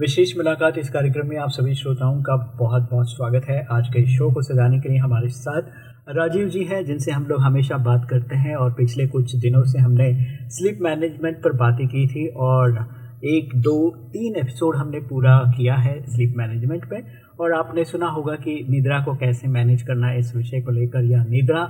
विशेष मुलाकात इस कार्यक्रम में आप सभी श्रोताओं का बहुत बहुत स्वागत है। आज के शो को सजाने के लिए हमारे साथ राजीव जी हैं, जिनसे हम लोग हमेशा बात करते हैं और पिछले कुछ दिनों से हमने स्लीप मैनेजमेंट पर बातें की थी और एक, दो, तीन एपिसोड हमने पूरा किया है स्लीप मैनेजमेंट पे। और आपने सुना होगा कि निद्रा को कैसे मैनेज करना है इस विषय को लेकर, या निद्रा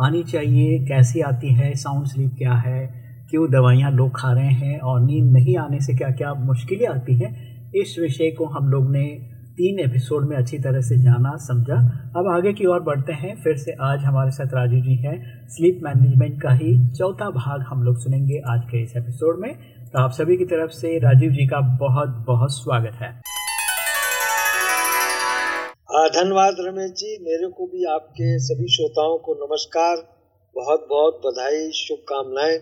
आनी चाहिए, कैसी आती है, साउंड स्लीप क्या है, क्यों दवाइयाँ लोग खा रहे हैं और नींद नहीं आने से क्या क्या मुश्किलें आती हैं इस विषय को हम लोग ने तीन एपिसोड में अच्छी तरह से जाना समझा। अब आगे की ओर बढ़ते हैं। फिर से आज हमारे साथ राजू जी हैं। स्लीप मैनेजमेंट का ही चौथा भाग हम लोग सुनेंगे आज के इस एपिसोड में। तो आप सभी की तरफ़ से राजीव जी का बहुत बहुत स्वागत है। धन्यवाद रमेश जी। मेरे को भी आपके सभी श्रोताओं को नमस्कार। बहुत बहुत बधाई शुभकामनाएँ।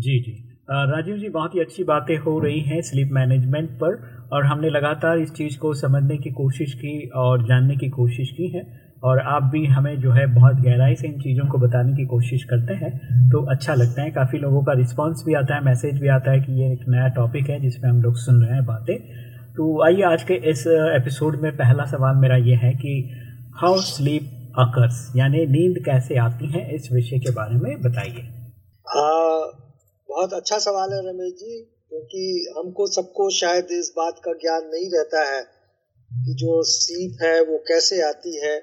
जी जी। राजीव जी, बहुत ही अच्छी बातें हो रही हैं स्लीप मैनेजमेंट पर और हमने लगातार इस चीज़ को समझने की कोशिश की और जानने की कोशिश की है और आप भी हमें जो है बहुत गहराई से इन चीज़ों को बताने की कोशिश करते हैं तो अच्छा लगता है। काफ़ी लोगों का रिस्पांस भी आता है, मैसेज भी आता है कि ये एक नया टॉपिक है जिसमें हम लोग सुन रहे हैं बातें। तो आइए आज के इस एपिसोड में पहला सवाल मेरा ये है कि हाउ स्लीप अकर्स यानी नींद कैसे आती है, इस विषय के बारे में बताइए। बहुत अच्छा सवाल है रमेश जी, क्योंकि हमको सबको शायद इस बात का ज्ञान नहीं रहता है कि जो सीप है वो कैसे आती है।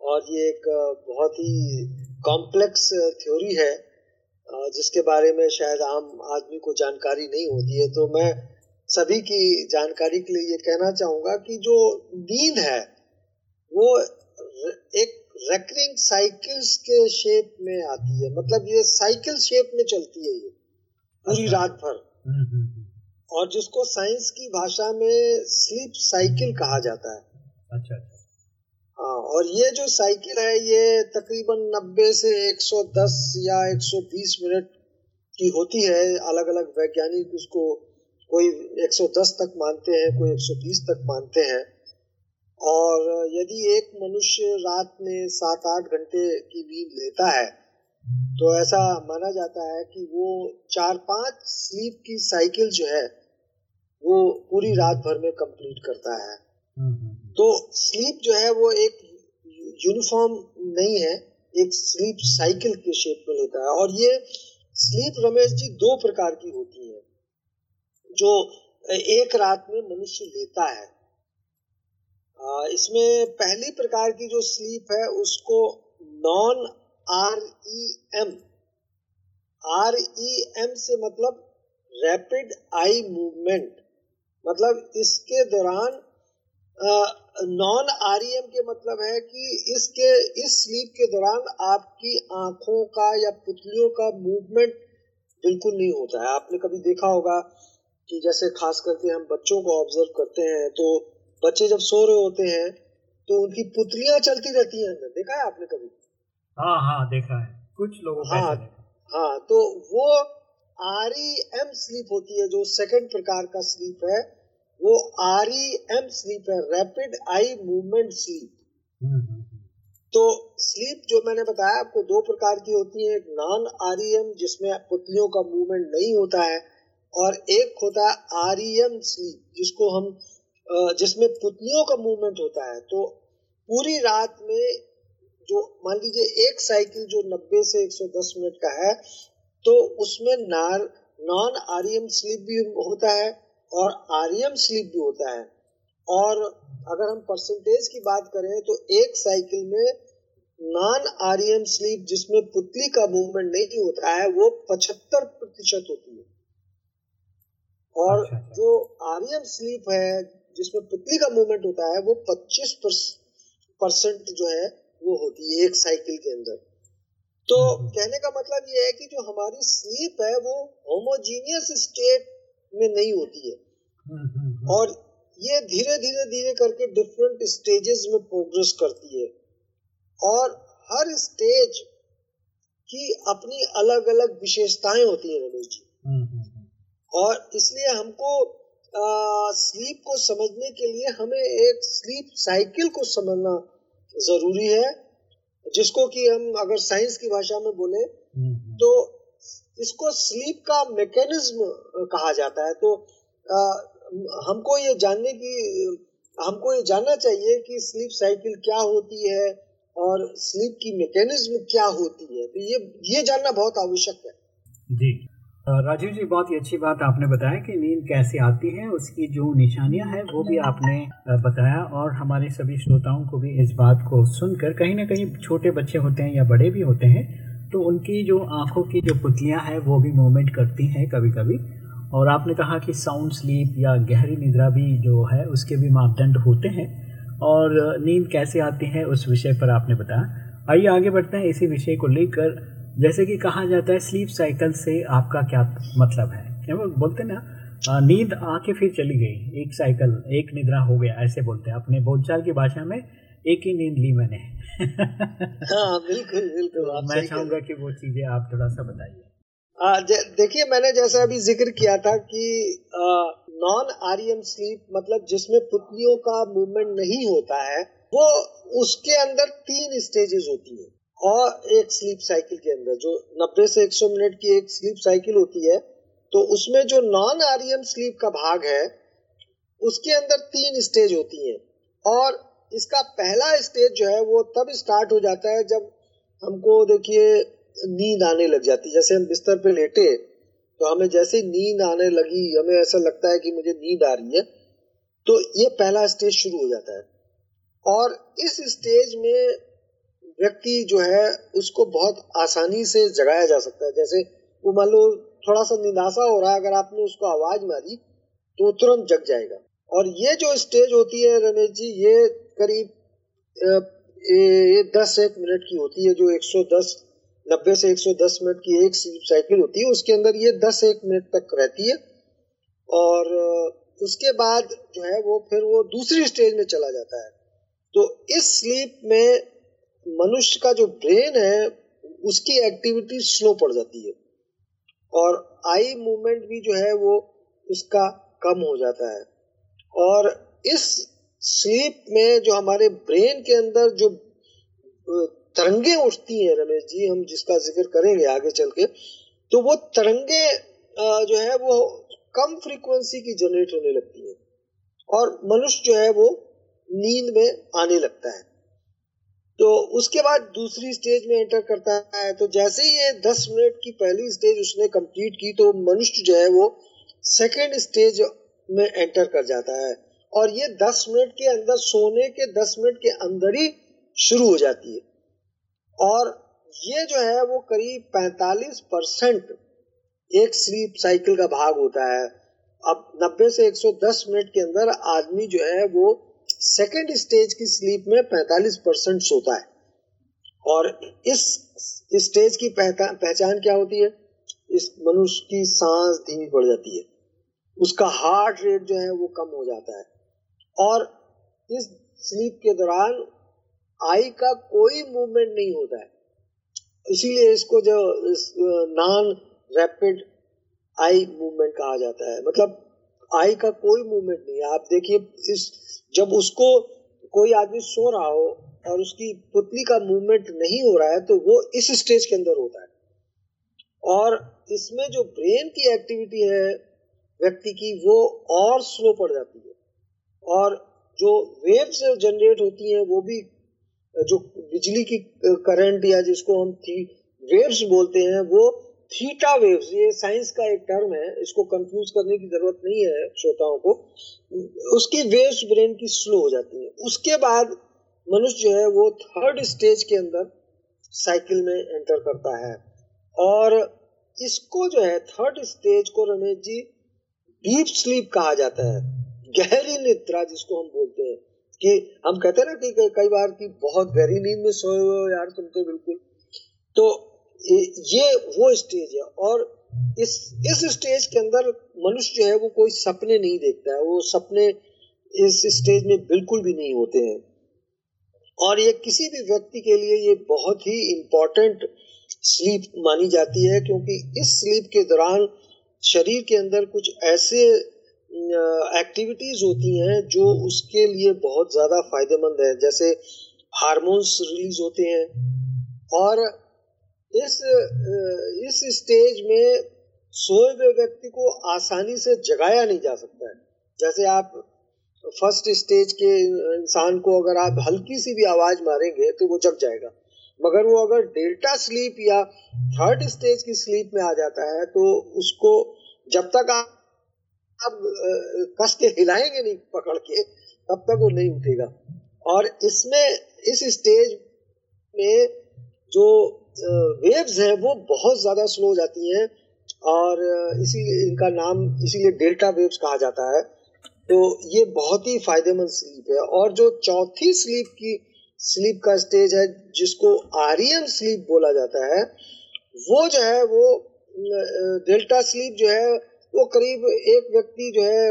और ये एक बहुत ही कॉम्प्लेक्स थ्योरी है जिसके बारे में शायद आम आदमी को जानकारी नहीं होती है। तो मैं सभी की जानकारी के लिए ये कहना चाहूँगा कि जो नींद है, वो एक रेकरिंग साइकिल्स के शेप में आती है। मतलब ये साइकिल शेप में चलती है ये। पूरी अच्छा। रात भर। हम्म, हम्म, हम्म। और जिसको साइंस की भाषा में स्लीप साइकिल कहा जाता है। अच्छा अच्छा। हाँ और ये जो साइकिल है ये तकरीबन 90 से 110 या 120 मिनट की होती है। अलग अलग वैज्ञानिक उसको कोई 110 तक मानते हैं कोई 120 तक मानते हैं। और यदि एक मनुष्य रात में सात आठ घंटे की नींद लेता है तो ऐसा माना जाता है कि वो चार पाँच स्लीप की साइकिल जो है वो पूरी रात भर में कंप्लीट करता है। तो स्लीप जो है वो एक यूनिफॉर्म नहीं है एक स्लीप साइकिल के शेप में लेता है। और ये स्लीप रमेश जी दो प्रकार की होती है जो एक रात में मनुष्य लेता है। इसमें पहली प्रकार की जो स्लीप है उसको non R E M R E M से मतलब रैपिड आई मूवमेंट मतलब इसके दौरान नॉन आर ई एम के मतलब है कि इसके, इस स्लीप के दौरान आपकी आँखों का या पुतलियों का मूवमेंट बिल्कुल नहीं होता है। आपने कभी देखा होगा कि जैसे खास करके हम बच्चों को ऑब्ज़र्व करते हैं तो बच्चे जब सो रहे होते हैं तो उनकी पुतलियाँ चलती रहती हैं अंदर। देखा है आपने कभी? हाँ हाँ देखा है। कुछ लोगों हाँ हाँ। तो वो आर ई एम स्लीप होती है जो सेकंड प्रकार का स्लीप है वो आर ई एम स्लीप है रैपिड आई मूवमेंट स्लीप तो स्लीप जो मैंने बताया आपको दो प्रकार की होती है एक नॉन आर ई एम जिसमें पुतलियों का मूवमेंट नहीं होता है और एक होता है आर ई एम स्लीप जिसको हम जिसमें पुतलियों का मूवमेंट होता है। तो पूरी रात में जो मान लीजिए एक साइकिल जो 90 से 110 मिनट का है तो उसमें नार नॉन आरियम स्लीप भी होता है और आरियम स्लीप भी होता है और अगर हम परसेंटेज की बात करें तो एक साइकिल में नॉन आरियम स्लीप जिसमें पुतली का मूवमेंट नहीं होता है वो पचहत्तर प्रतिशत होती है और अच्छा, अच्छा। जो आरियम स्लीप है जिसमें पुतली का मूवमेंट होता है वो 25 परसेंट जो है वो होती है एक साइकिल के अंदर। तो हम्म। कहने का मतलब ये है कि जो हमारी स्लीप है वो होमोजीनियस स्टेट में नहीं होती है। हम्म, हम्म, और ये धीरे धीरे धीरे करके डिफरेंट स्टेजेस में प्रोग्रेस करती है। और हर स्टेज की अपनी अलग अलग विशेषताएँ होती है रमेश जी। और इसलिए हमको आ, स्लीप को समझने के लिए हमें एक स्लीप साइकिल को समझना ज़रूरी है। जिसको कि हम अगर साइंस की भाषा में बोले तो इसको स्लीप का मैकेनिज्म कहा जाता है। तो आ, हमको ये जानने की हमको ये जानना चाहिए कि स्लीप साइकिल क्या होती है और स्लीप की मैकेनिज्म क्या होती है। तो ये ये जानना बहुत आवश्यक है। जी। राजीव जी, बहुत ही अच्छी बात आपने बताया कि नींद कैसे आती है, उसकी जो निशानियाँ हैं, वो भी आपने बताया और हमारे सभी श्रोताओं को भी इस बात को सुनकर कहीं ना कहीं छोटे बच्चे होते हैं या बड़े भी होते हैं तो उनकी जो आँखों की जो पुतलियाँ हैं, वो भी मूवमेंट करती हैं कभी कभी और आपने कहा कि साउंड स्लीप या गहरी निद्रा भी जो है, उसके भी मापदंड होते हैं। और नींद कैसे आती है, उस विषय पर आपने बताया। आइए आगे बढ़ते हैं, इसी विषय को लेकर जैसे कि कहा जाता है स्लीप साइकिल से आपका क्या मतलब है? क्या वो बोलते ना नींद आके फिर चली गई एक साइकिल एक निद्रा हो गया ऐसे बोलते हैं। अपने बोलचाल की भाषा में एक ही नींद ली मैंने। हाँ बिल्कुल बिल्कुल मैं चाहूँगा कि वो चीज़ें आप थोड़ा सा बताइए। देखिए मैंने जैसे अभी ज़िक्र किया था कि नॉन आरईएम स्लीप मतलब जिसमें पुतलियों का मूवमेंट नहीं होता है वो उसके अंदर तीन स्टेजेस होती है। और एक स्लीप साइकिल के अंदर, जो 90 से 100 मिनट की एक स्लीप साइकिल होती है तो उसमें जो नॉन आरईएम स्लीप का भाग है, उसके अंदर तीन स्टेज होती हैं। और इसका पहला स्टेज जो है, वो तब स्टार्ट हो जाता है जब हमको देखिए नींद आने लग जाती जैसे हम बिस्तर पे लेटे तो हमें जैसे नींद आने लगी, हमें ऐसा लगता है कि मुझे नींद आ रही है तो ये पहला स्टेज शुरू हो जाता है। और इस स्टेज में व्यक्ति जो है, उसको बहुत आसानी से जगाया जा सकता है। जैसे वो मान लो थोड़ा सा निदासा हो रहा है, अगर आपने उसको आवाज़ मारी तो तुरंत जग जाएगा। और ये जो स्टेज होती है रमेश जी, ये करीब दस एक मिनट की होती है, जो 110 नब्बे से 110 मिनट की एक साइकिल होती है, उसके अंदर ये 10 एक मिनट तक रहती है। और उसके बाद जो है, वो फिर वो दूसरी स्टेज में चला जाता है। तो इस स्लीप में मनुष्य का जो ब्रेन है, उसकी एक्टिविटी स्लो पड़ जाती है। और आई मूवमेंट भी जो है, वो उसका कम हो जाता है। और इस स्लीप में जो हमारे ब्रेन के अंदर जो तरंगे उठती हैं, रमेश जी, हम जिसका ज़िक्र करेंगे आगे चल के तो वो तरंगे जो है, वो कम फ्रीक्वेंसी की जनरेट होने लगती है। और मनुष्य जो है, वो नींद में आने लगता है। तो उसके बाद दूसरी स्टेज में एंटर करता है। तो जैसे ही ये दस मिनट की पहली स्टेज उसने कंप्लीट की तो मनुष्य जो है वो सेकेंड स्टेज में एंटर कर जाता है। और ये दस मिनट के अंदर, सोने के दस मिनट के अंदर ही शुरू हो जाती है। और ये जो है वो करीब 45 परसेंट एक स्लीप साइकिल का भाग होता है। अब 90 से 110 मिनट के अंदर आदमी जो है वो सेकेंड स्टेज की स्लीप में 45 परसेंट सोता है। और इस स्टेज की पहचान क्या होती है? इस मनुष्य की सांस धीमी पड़ जाती है। उसका हार्ट रेट जो है वो कम हो जाता है। और इस स्लीप के दौरान आई का कोई मूवमेंट नहीं होता है। इसीलिए इसको जो नॉन रैपिड आई मूवमेंट कहा जाता है। मतलब आई का कोई मूवमेंट नहीं है। आप देखिए, इस, जब उसको कोई आदमी सो रहा हो और उसकी पुतली का मूवमेंट नहीं हो रहा है तो वो इस स्टेज के अंदर होता है। और इसमें जो ब्रेन की एक्टिविटी है व्यक्ति की, वो और स्लो पड़ जाती है। और जो वेव्स जनरेट होती हैं, वो भी, जो बिजली की करंट या जिसको हम थी वेव्स बोलते हैं, वो थीटा वेव्स, ये साइंस का एक टर्म है, इसको कंफ्यूज करने की ज़रूरत नहीं है श्रोताओं को। उसकी वेव्स ब्रेन की स्लो हो जाती है। उसके बाद मनुष्य जो है, वो थर्ड स्टेज के अंदर साइकिल में एंटर करता है। और इसको जो है थर्ड स्टेज को रमेश जी डीप स्लीप कहा जाता है। गहरी निद्रा जिसको हम बोलते हैं। कि हम कहते हैं ना कि कई बार की बहुत गहरी नींद में सोए हो यार तुम तो बिल्कुल। तो ये वो स्टेज है और इस इस स्टेज के अंदर मनुष्य जो है वो कोई सपने नहीं देखता है। वो सपने इस स्टेज में बिल्कुल भी नहीं होते हैं। और ये किसी भी व्यक्ति के लिए ये बहुत ही इम्पोर्टेंट स्लीप मानी जाती है क्योंकि इस स्लीप के दौरान शरीर के अंदर कुछ ऐसे एक्टिविटीज़ होती हैं जो उसके लिए बहुत ज़्यादा फ़ायदेमंद है। जैसे हार्मोन्स रिलीज़ होते हैं और इस इस स्टेज में सोए हुए व्यक्ति को आसानी से जगाया नहीं जा सकता है। जैसे आप फ़र्स्ट स्टेज के इंसान को अगर आप हल्की सी भी आवाज़ मारेंगे तो वो जग जाएगा। मगर वो अगर डेल्टा स्लीप या थर्ड स्टेज की स्लीप में आ जाता है तो उसको जब तक आप आप कस के हिलाएँगे नहीं पकड़ के, तब तक वो नहीं उठेगा। और इसमें, इस स्टेज में जो वेव्स हैं, वो बहुत ज़्यादा स्लो हो जाती हैं और इसीलिए इनका नाम इसीलिए डेल्टा वेव्स कहा जाता है। तो ये बहुत ही फ़ायदेमंद स्लीप है और जो चौथी स्लीप की स्लीप का स्टेज है, जिसको आरियन स्लीप बोला जाता है, वो जो है, वो डेल्टा स्लीप जो है, वो करीब एक व्यक्ति जो है,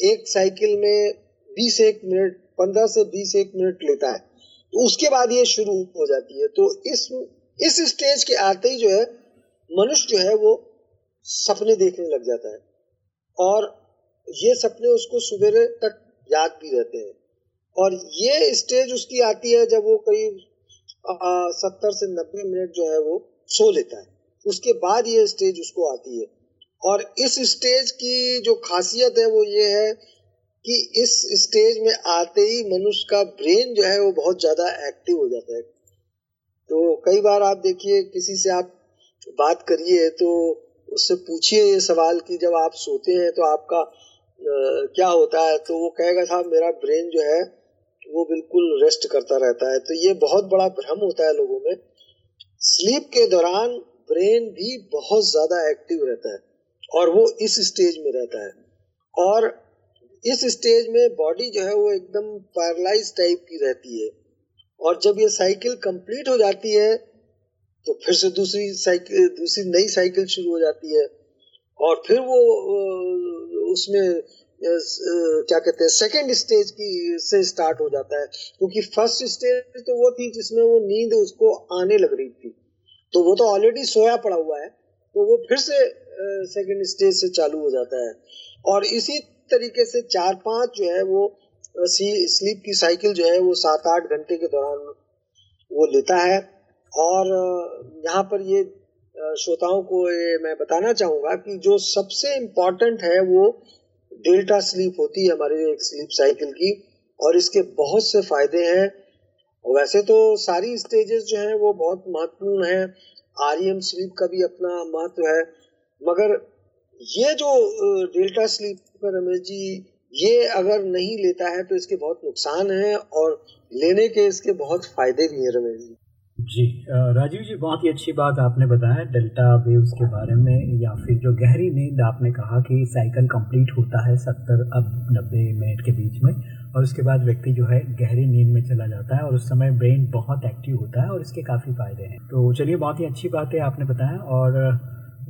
एक साइकिल में बीस एक मिनट पंद्रह से बीस एक मिनट लेता है। तो उसके बाद ये शुरू हो जाती है। तो इस इस स्टेज के आते ही जो है, मनुष्य जो है, वो सपने देखने लग जाता है। और ये सपने उसको सवेरे तक याद भी रहते हैं। और ये स्टेज उसकी आती है जब वो करीब सत्तर से नब्बे मिनट जो है वो सो लेता है। उसके बाद ये स्टेज उसको आती है। और इस स्टेज की जो खासियत है वो ये है कि इस स्टेज में आते ही मनुष्य का ब्रेन जो है वो बहुत ज़्यादा एक्टिव हो जाता है। तो कई बार आप देखिए किसी से आप बात करिए तो उससे पूछिए ये सवाल कि जब आप सोते हैं तो आपका आ, क्या होता है? तो वो कहेगा साहब मेरा ब्रेन जो है वो बिल्कुल रेस्ट करता रहता है। तो ये बहुत बड़ा भ्रम होता है लोगों में। स्लीप के दौरान ब्रेन भी बहुत ज़्यादा एक्टिव रहता है और वो इस स्टेज में रहता है। और इस स्टेज में बॉडी जो है वो एकदम पैरलाइज टाइप की रहती है। और जब ये साइकिल कंप्लीट हो जाती है तो फिर से दूसरी साइकिल, दूसरी नई साइकिल शुरू हो जाती है। और फिर वो उसमें क्या कहते हैं सेकेंड स्टेज की, से स्टार्ट हो जाता है। क्योंकि फ़र्स्ट स्टेज तो वो थी जिसमें वो नींद उसको आने लग रही थी। तो वो तो ऑलरेडी सोया पड़ा हुआ है तो वो फिर से सेकेंड स्टेज से चालू हो जाता है। और इसी तरीके से चार पाँच जो है वो स्लीप की साइकिल जो है वो सात आठ घंटे के दौरान वो लेता है। और यहाँ पर ये श्रोताओं को ये मैं बताना चाहूँगा कि जो सबसे इम्पोर्टेंट है वो डेल्टा स्लीप होती है हमारे एक स्लीप साइकिल की, और इसके बहुत से फ़ायदे हैं। वैसे तो सारी स्टेजेस जो हैं वो बहुत महत्वपूर्ण हैं। आर स्लीप का भी अपना महत्व है। मगर ये जो डेल्टा स्लीपर रमेश जी ये अगर नहीं लेता है तो इसके बहुत नुकसान है और लेने के इसके बहुत फ़ायदे भी हैं रमेश जी। जी राजीव जी, बहुत ही अच्छी बात आपने बताया, डेल्टा वेव्स के बारे में या फिर जो गहरी नींद आपने कहा कि साइकिल कंप्लीट होता है सत्तर अब नब्बे मिनट के बीच में और उसके बाद व्यक्ति जो है गहरी नींद में चला जाता है और उस समय ब्रेन बहुत एक्टिव होता है और इसके काफ़ी फ़ायदे हैं। तो चलिए, बहुत ही अच्छी बात है आपने बताया और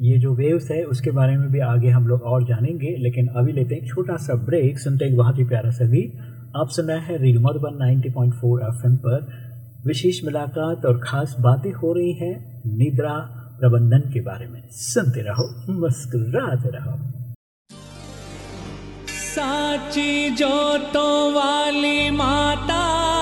ये जो वेव्स है, उसके बारे में भी आगे हम लोग और जानेंगे, लेकिन अभी लेते हैं छोटा सा ब्रेक सुनते एक बहुत ही प्यारा सा गीत। आप सुन रहे हैं रेडियो मधुबन 90.4 एफएम पर। विशेष मुलाकात और ख़ास बातें हो रही हैं निद्रा प्रबंधन के बारे में। सुनते रहो, मुस्कुराते रहो। साची जोतों वाली माता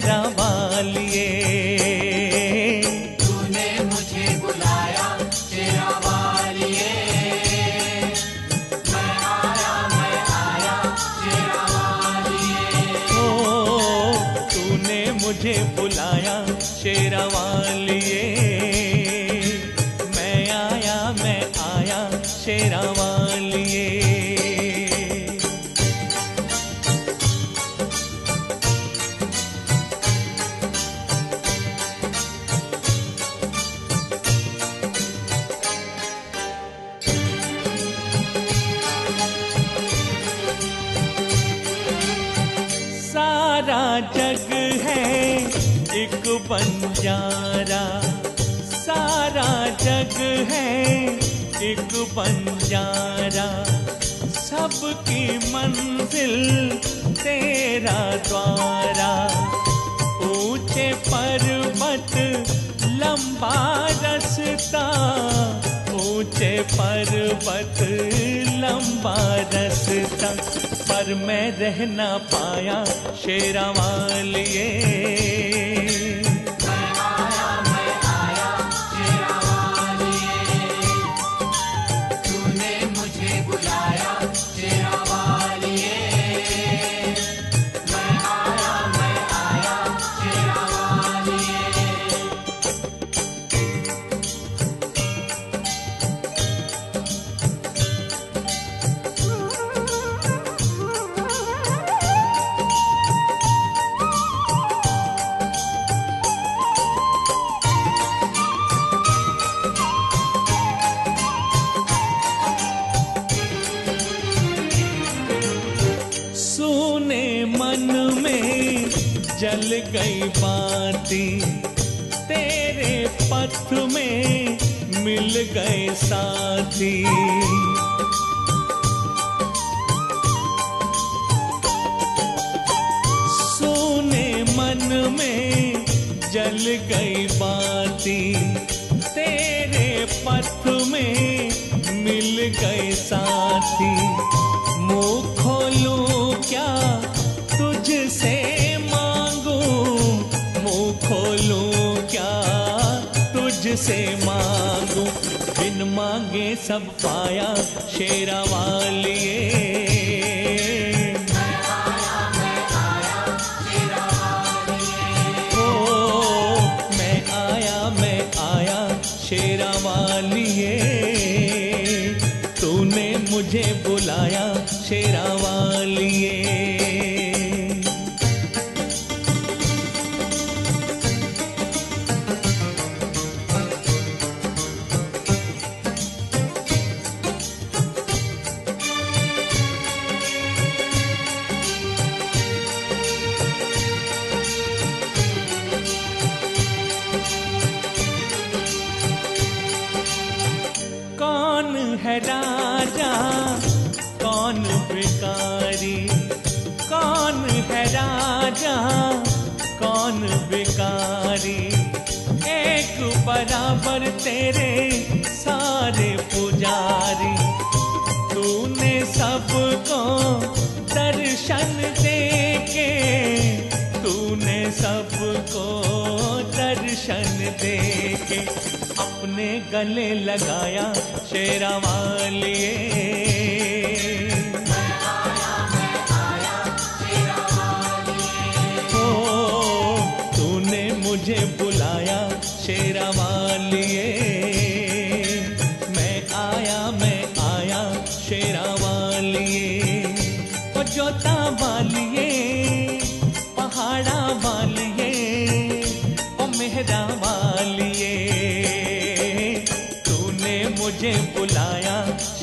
ओ लिए तूने मुझे बुलाया तेरा वालिए मैं आया मैं आया तेरा वालिए ओ तूने मुझे बुलाया शेरा वालिए बंजारा सारा जग है एक बंजारा सबकी मंजिल तेरा द्वारा। ऊँचे पर्वत, लंबा रस्ता। ऊँचे पर्वत, लंबा रस्ता। पर मैं रह ना पाया शेरा वालिए। जल गई बाती, तेरे पथ में मिल गए साथी। सोने मन में जल गई बाती, तेरे पथ में मिल गए साथी। मुँह खोलूं क्या तुझसे मांगू बिन मांगे सब पाया शेरा वालिए। गले लगाया शेरा वालिए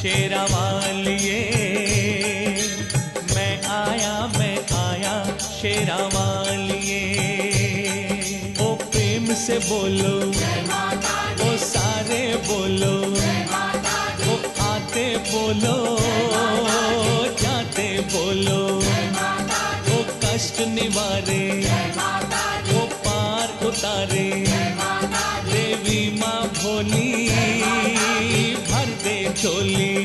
शेरा वालिए मैं आया मैं आया शेरा वालिए ओ प्रेम से बोलो, ओ सारे बोलो, ओ आते बोलो, जाते बोलो। ओ कष्ट निवारे, ओ पार उतारे। देवी माँ भोली, भर दे झोली।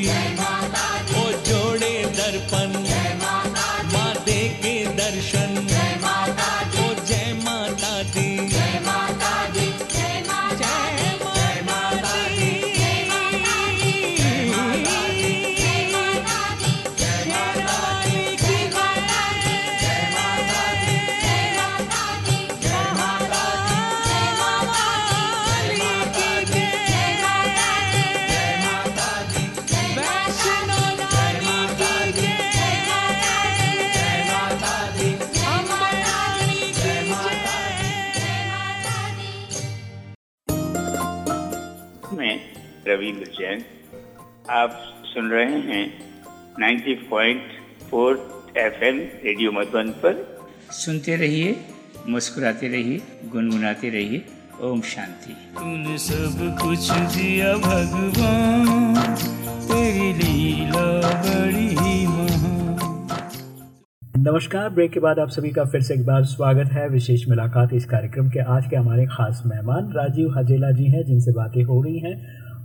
आप सुन रहे हैं 90.4 एफएम रेडियो मधुबन पर। सुनते रहिए मुस्कुराते रहिए गुनगुनाते रहिए ओम शांति। तूने सब कुछ दिया भगवान तेरी लीला बड़ी ही नमस्कार ब्रेक के बाद आप सभी का फिर से एक बार स्वागत है। विशेष मुलाकात इस कार्यक्रम के आज के हमारे खास मेहमान राजीव हजेला जी हैं जिनसे बातें हो रही हैं।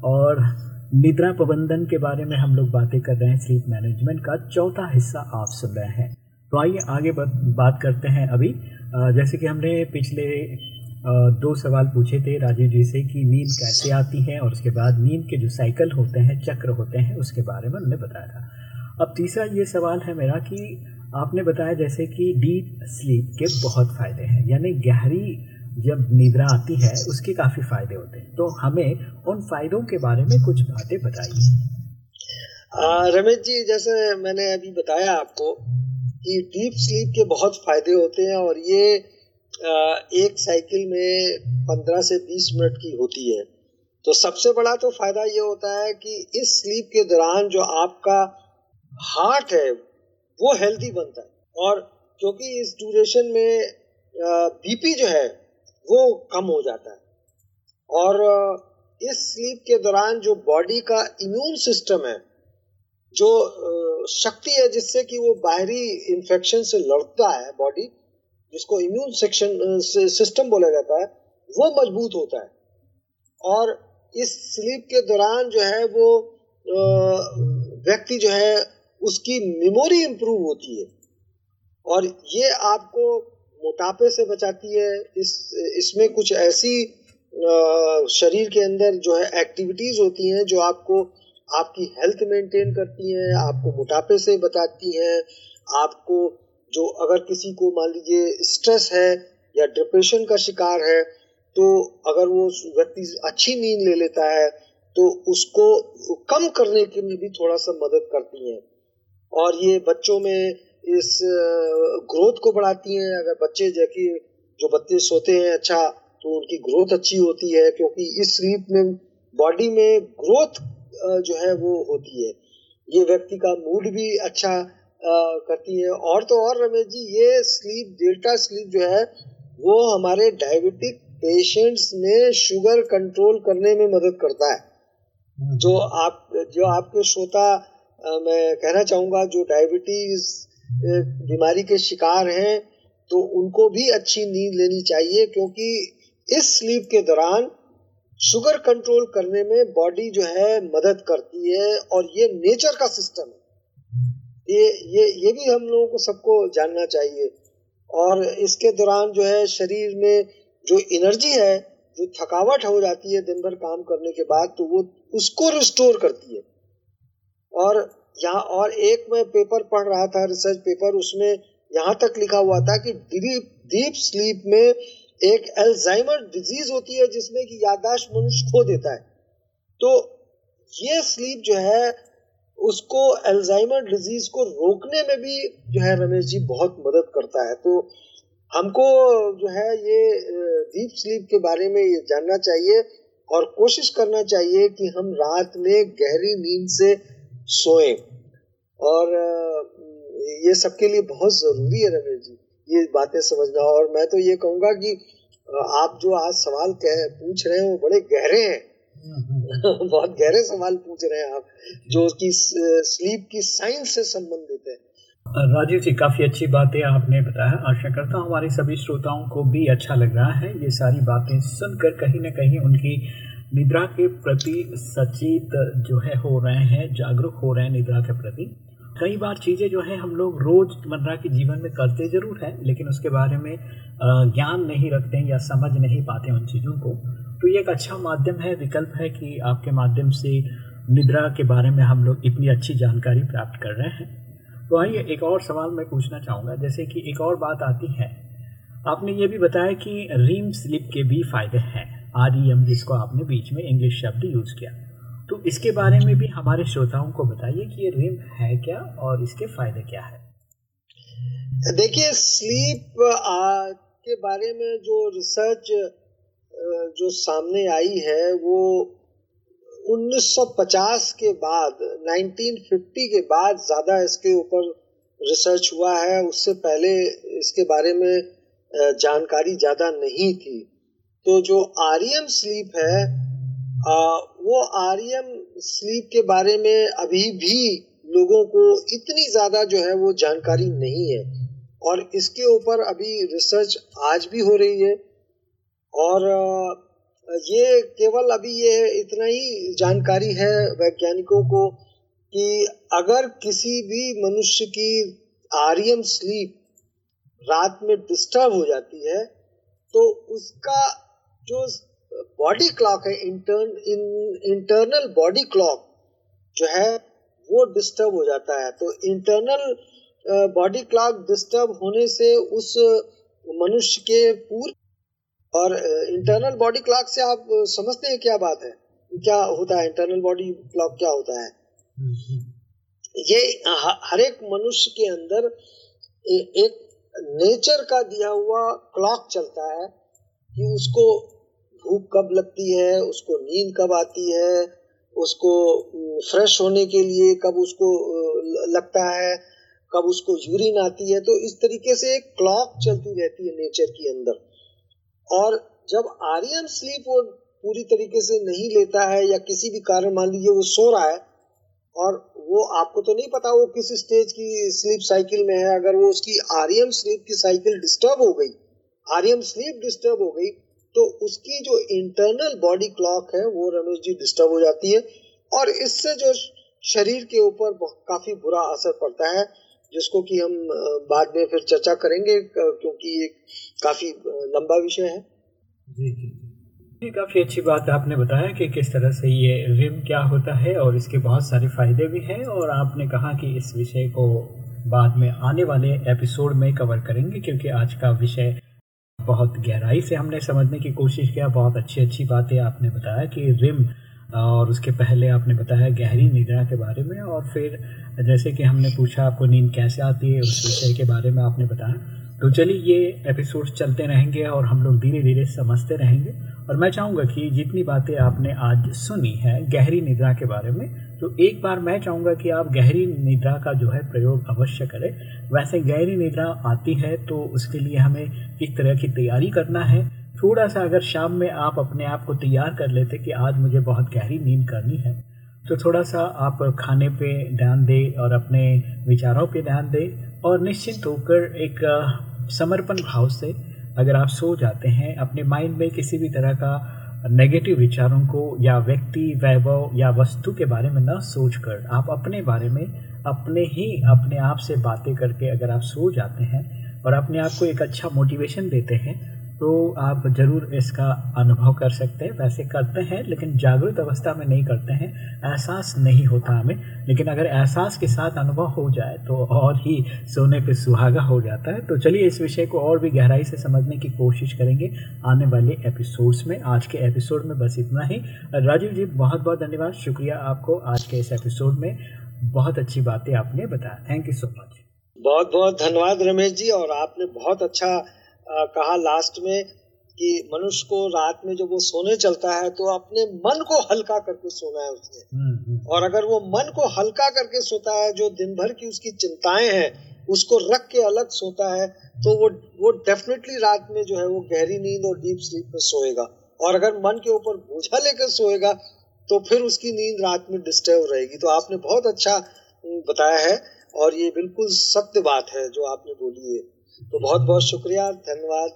और निद्रा प्रबंधन के बारे में हम लोग बातें कर रहे हैं। स्लीप मैनेजमेंट का चौथा हिस्सा आप सुन रहे हैं। तो आइए आगे बात करते हैं अभी। जैसे कि हमने पिछले दो सवाल पूछे थे राजीव जी से कि नींद कैसे आती है और उसके बाद नींद के जो साइकिल होते हैं, चक्र होते हैं, उसके बारे में उन्होंने बताया था। अब तीसरा ये सवाल है मेरा कि आपने बताया जैसे कि डीप स्लीप के बहुत फ़ायदे हैं, यानी गहरी जब निद्रा आती है, उसके काफ़ी फ़ायदे होते हैं। तो हमें उन फायदों के बारे में कुछ बातें बताइए। रमेश जी, जैसे मैंने अभी बताया आपको कि डीप स्लीप के बहुत फ़ायदे होते हैं और ये एक साइकिल में पंद्रह से बीस मिनट की होती है। तो सबसे बड़ा तो फ़ायदा ये होता है कि इस स्लीप के दौरान जो आपका हार्ट है, वो हेल्दी बनता है। और क्योंकि इस ड्यूरेशन में बीपी जो है वो कम हो जाता है। और इस स्लीप के दौरान जो बॉडी का इम्यून सिस्टम है, जो शक्ति है जिससे कि वो बाहरी इंफेक्शन से लड़ता है बॉडी, जिसको इम्यून सेक्शन सिस्टम बोला जाता है, वो मज़बूत होता है। और इस स्लीप के दौरान जो है वो व्यक्ति जो है उसकी मेमोरी इंप्रूव होती है। और ये आपको मोटापे से बचाती है। इस, इसमें कुछ ऐसी शरीर के अंदर जो है एक्टिविटीज़ होती हैं जो आपको, आपकी हेल्थ मेंटेन करती हैं, आपको मोटापे से बचाती हैं, आपको जो अगर किसी को मान लीजिए स्ट्रेस है या डिप्रेशन का शिकार है तो अगर वो व्यक्ति अच्छी नींद ले लेता है तो उसको कम करने के लिए भी थोड़ा सा मदद करती हैं। और ये बच्चों में इस ग्रोथ को बढ़ाती हैं। अगर बच्चे जैसे जो बच्चे सोते हैं अच्छा तो उनकी ग्रोथ अच्छी होती है क्योंकि इस स्लीप में बॉडी में ग्रोथ जो है वो होती है। ये व्यक्ति का मूड भी अच्छा करती है। और तो और रमेश जी ये स्लीप डेल्टा स्लीप जो है वो हमारे डायबिटिक पेशेंट्स में शुगर कंट्रोल करने में मदद करता है। हम्म। जो आप जो आपके श्रोता मैं कहना चाहूँगा जो डायबिटीज़ बीमारी के शिकार हैं तो उनको भी अच्छी नींद लेनी चाहिए, क्योंकि इस स्लीप के दौरान शुगर कंट्रोल करने में बॉडी जो है मदद करती है, और ये नेचर का सिस्टम है। ये ये ये भी हम लोगों को सबको जानना चाहिए। और इसके दौरान जो है शरीर में जो एनर्जी है, जो थकावट हो जाती है, दिन भर काम करने के बाद तो वो उसको रिस्टोर करती है। और यहाँ और एक मैं पेपर पढ़ रहा था रिसर्च पेपर उसमें यहाँ तक लिखा हुआ था कि डीप डीप स्लीप में एक एल्जाइमर डिज़ीज़ होती है जिसमें कि याददाश्त मनुष्य खो देता है। तो ये स्लीप जो है, उसको एल्जाइमर डिज़ीज़ को रोकने में भी जो है रमेश जी बहुत मदद करता है। तो हमको जो है ये डीप स्लीप के बारे में ये जानना चाहिए और कोशिश करना चाहिए कि हम रात में गहरी नींद से सोए। और ये सबके लिए बहुत ज़रूरी है रमेश जी ये बातें समझना। और मैं तो ये कहूँगा कि आप जो आज सवाल कह पूछ रहे हैं वो बड़े गहरे हैं। बहुत गहरे सवाल पूछ रहे हैं आप जो। कि स्लीप की साइंस से संबंधित है। राजीव जी काफ़ी अच्छी बातें आपने बताया। आशा करता हूँ हमारे सभी श्रोताओं को भी अच्छा लग रहा है। ये सारी बातें सुनकर कहीं ना कहीं उनकी निद्रा के प्रति सचेत जो है, हो रहे हैं, जागरूक हो रहे हैं निद्रा के प्रति। कई बार चीज़ें जो है, हम लोग रोज़मर्रा के जीवन में करते ज़रूर हैं, लेकिन उसके बारे में ज्ञान नहीं रखते हैं या समझ नहीं पाते उन चीज़ों को। तो ये एक अच्छा माध्यम है, विकल्प है कि आपके माध्यम से निद्रा के बारे में हम लोग इतनी अच्छी जानकारी प्राप्त कर रहे हैं। तो आइए एक और सवाल मैं पूछना चाहूँगा, जैसे कि एक और बात आती है। आपने ये भी बताया कि रीम स्लिप के भी फ़ायदे हैं। आर एम जिसको आपने बीच में इंग्लिश शब्द यूज़ किया। तो इसके बारे में भी हमारे श्रोताओं को बताइए कि ये रिम है क्या और इसके फ़ायदे क्या है। देखिए स्लीप के बारे में जो रिसर्च जो सामने आई है, वो 1950 के बाद 1950 के बाद ज़्यादा इसके ऊपर रिसर्च हुआ है। उससे पहले इसके बारे में जानकारी ज़्यादा नहीं थी। तो जो आर्यम स्लीप है आ, वो आर्यम स्लीप के बारे में अभी भी लोगों को इतनी ज़्यादा जो है वो जानकारी नहीं है। और इसके ऊपर अभी रिसर्च आज भी हो रही है। और ये केवल अभी ये इतना ही जानकारी है वैज्ञानिकों को कि अगर किसी भी मनुष्य की आर्यम स्लीप रात में डिस्टर्ब हो जाती है तो उसका जो बॉडी क्लॉक है intern in internal body clock जो है वो डिस्टर्ब हो जाता है। तो इंटरनल बॉडी क्लॉक डिस्टर्ब होने से उस मनुष्य के पूरे और इंटरनल बॉडी क्लॉक से आप समझते हैं क्या बात है? क्या होता है? इंटरनल बॉडी क्लॉक क्या होता है? ये हर एक मनुष्य के अंदर एक नेचर का दिया हुआ क्लॉक चलता है कि उसको भूख कब लगती है, उसको नींद कब आती है, उसको फ्रेश होने के लिए कब उसको लगता है, कब उसको यूरिन आती है तो इस तरीके से एक क्लॉक चलती रहती है नेचर के अंदर। और जब आर्यन स्लीप वो पूरी तरीके से नहीं लेता है या किसी भी कारण, मान लीजिए वो सो रहा है, और वो आपको तो नहीं पता वो किस स्टेज की स्लीप साइकिल में है, अगर वो उसकी आर्यम स्लीप की साइकिल डिस्टर्ब हो गई आर्यम स्लीप डिस्टर्ब हो गई तो उसकी जो इंटरनल बॉडी क्लॉक है, वो रमेश जी डिस्टर्ब हो जाती है और इससे जो शरीर के ऊपर काफ़ी बुरा असर पड़ता है, जिसको कि हम बाद में फिर चर्चा करेंगे क्योंकि ये काफ़ी लंबा विषय है। जी जी जी। काफ़ी अच्छी बात आपने बताया कि किस तरह से ये रिम क्या होता है और इसके बहुत सारे फ़ायदे भी हैं और आपने कहा कि इस विषय को बाद में आने वाले एपिसोड में कवर करेंगे, क्योंकि आज का विषय बहुत गहराई से हमने समझने की कोशिश किया, बहुत अच्छी अच्छी बातें आपने बताया कि रिम और उसके पहले आपने बताया गहरी निद्रा के बारे में, और फिर जैसे कि हमने पूछा आपको नींद कैसे आती है, उस विषय के बारे में आपने बताया। तो चलिए, ये एपिसोड चलते रहेंगे और हम लोग धीरे धीरे समझते रहेंगे। और मैं चाहूँगा कि जितनी बातें आपने आज सुनी है गहरी निद्रा के बारे में तो एक बार मैं चाहूँगा कि आप गहरी निद्रा का जो है प्रयोग अवश्य करें। वैसे गहरी निद्रा आती है तो उसके लिए हमें किस तरह की तैयारी करना है। थोड़ा सा अगर शाम में आप अपने आप को तैयार कर लेते कि आज मुझे बहुत गहरी नींद करनी है तो थोड़ा सा आप खाने पे ध्यान दें और अपने विचारों पे ध्यान दें और निश्चित होकर एक समर्पण भाव से अगर आप सो जाते हैं, अपने माइंड में किसी भी तरह का नेगेटिव विचारों को या व्यक्ति, वैभव या वस्तु के बारे में न सोच कर आप अपने बारे में अपने ही, अपने आप से बातें करके अगर आप सो जाते हैं और अपने आप को एक अच्छा मोटिवेशन देते हैं तो आप ज़रूर इसका अनुभव कर सकते हैं। वैसे करते हैं, लेकिन जागरूक अवस्था में नहीं करते हैं। एहसास नहीं होता हमें, लेकिन अगर एहसास के साथ अनुभव हो जाए तो और ही सोने पे सुहागा हो जाता है। तो चलिए इस विषय को और भी गहराई से समझने की कोशिश करेंगे आने वाले एपिसोड्स में। आज के एपिसोड में बस इतना ही। राजीव जी बहुत बहुत धन्यवाद। शुक्रिया आपको आज के इस एपिसोड में। बहुत अच्छी बातें आपने बताया। Thank you so much. बहुत बहुत धन्यवाद रमेश जी, और आपने बहुत अच्छा कहा लास्ट में कि मनुष्य को रात में जब वो सोने चलता है तो अपने मन को हल्का करके सोना है उसने। हम्म, हम्म। और अगर वो मन को हल्का करके सोता है जो दिन भर की उसकी चिंताएँ हैं उसको रख के अलग सोता है तो वो वो डेफिनेटली रात में जो है वो गहरी नींद और डीप स्लीप में सोएगा। और अगर मन के ऊपर बोझा लेकर सोएगा तो फिर उसकी नींद रात में डिस्टर्ब रहेगी। तो आपने बहुत अच्छा बताया है और ये बिल्कुल सत्य बात है जो आपने बोली है। तो बहुत बहुत शुक्रिया धन्यवाद।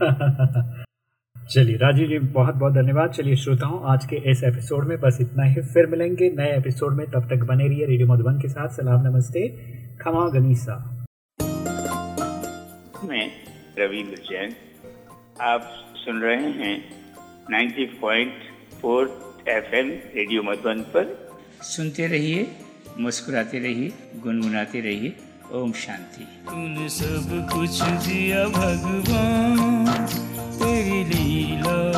चलिए राजीव जी बहुत बहुत धन्यवाद। चलिए श्रोताओं आज के इस एपिसोड में बस इतना ही। फिर मिलेंगे नए एपिसोड में। तब तक बने रहिए रेडियो मधुबन के साथ। सलाम नमस्ते। खमा गनीसा। मैं रविंद्र जैन। आप सुन रहे हैं 90.4 एफएम रेडियो मधुबन पर। सुनते रहिए मुस्कुराते रहिए गुनगुनाते रहिए। ओम शांति। तूने सब कुछ दिया भगवान तेरी लीला